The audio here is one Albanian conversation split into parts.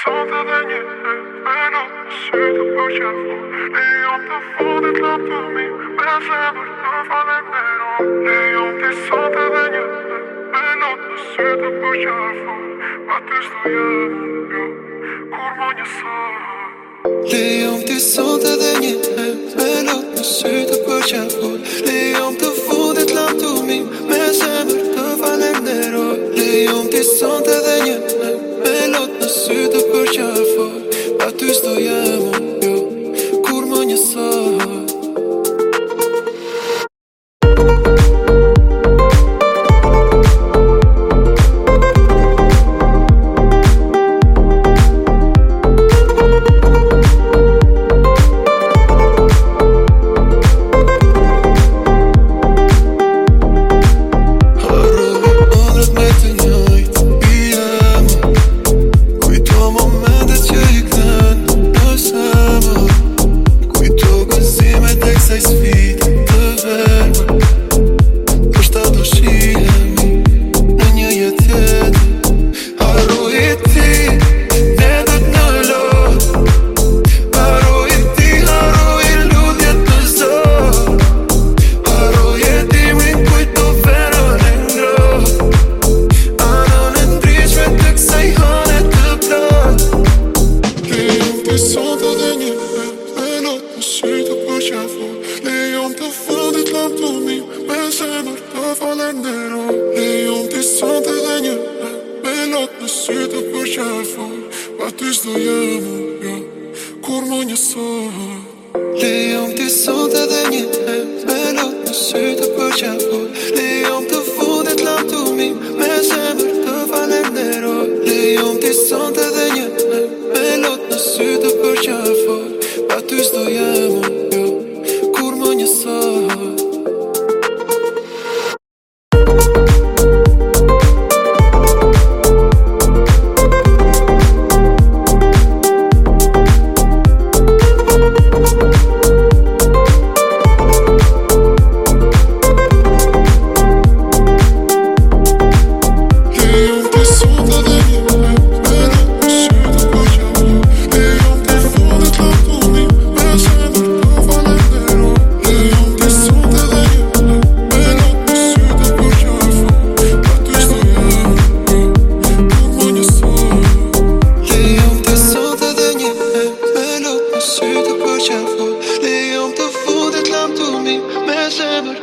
Zotter dan je bent op zoek wat je voelt. Nee, op de voet, het loopt door mij. We zijn verdoofd van het neerom. Nee, op die zotter dan je bent op zoek wat je voelt. Wat is doe je? Kurmon je zorg. Nee, op die zotter dan je bent op zoek wat je voelt. Nee, op de Le jam t'i sante dhe një me, me lot në sytë për qafor Pa ty sdo jam unë, ja, kur më njësor Le jam t'i sante dhe një me, me lot në sytë për qafor Le jam të fundit t'u mim, me zemër të falen në roj Le jam t'i sante dhe një me, me lot në sytë për qafor Pa ty sdo jam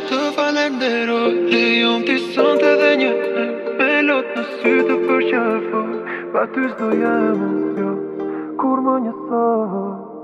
të falem dhe roj Le jom t'i sënë të dhe një kërk Me lotë në sy të përqafoj Pa t'y s'do jemë, jo Kur më një sëvoj